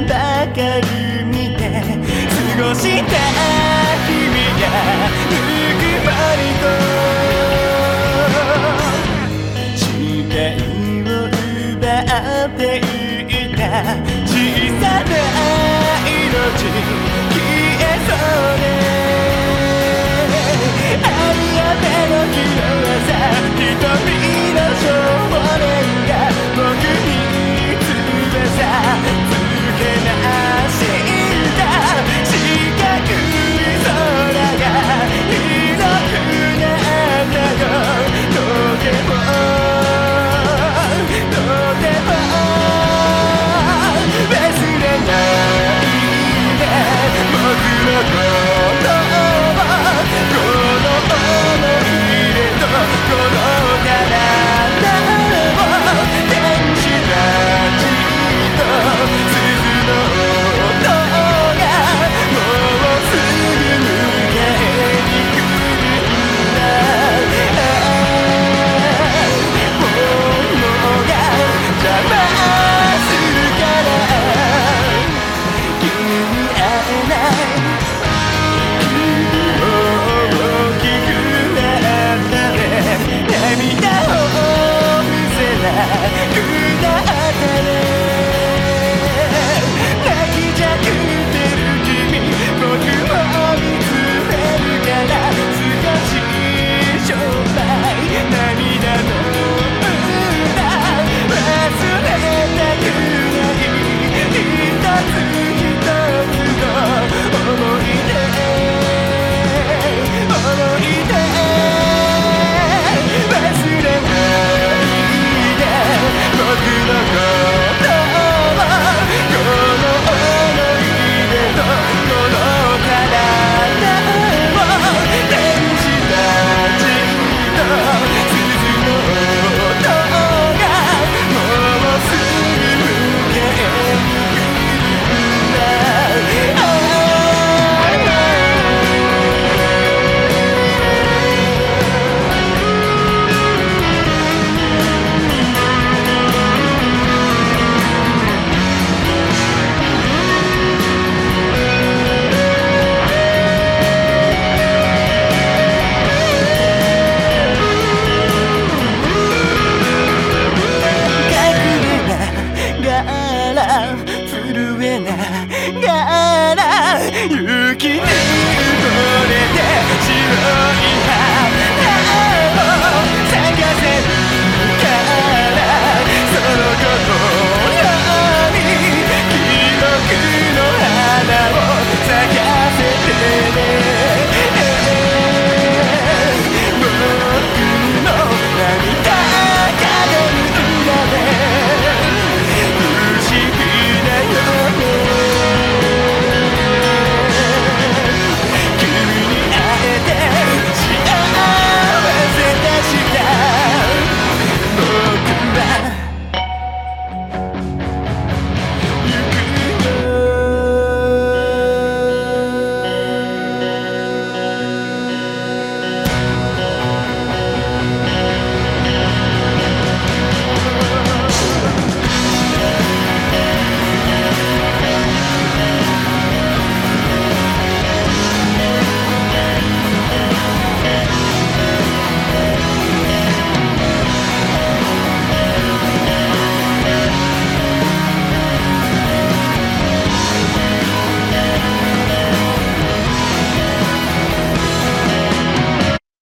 ばかり見て過ごして